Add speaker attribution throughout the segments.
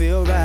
Speaker 1: feel right.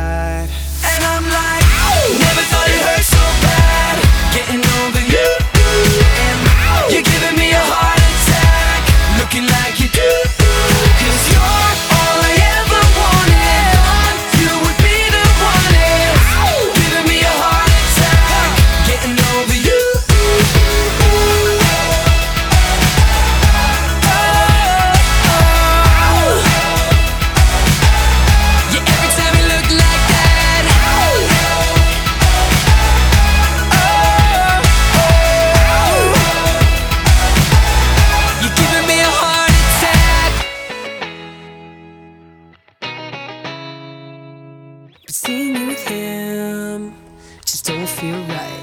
Speaker 1: Feel right.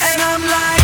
Speaker 1: And I'm like.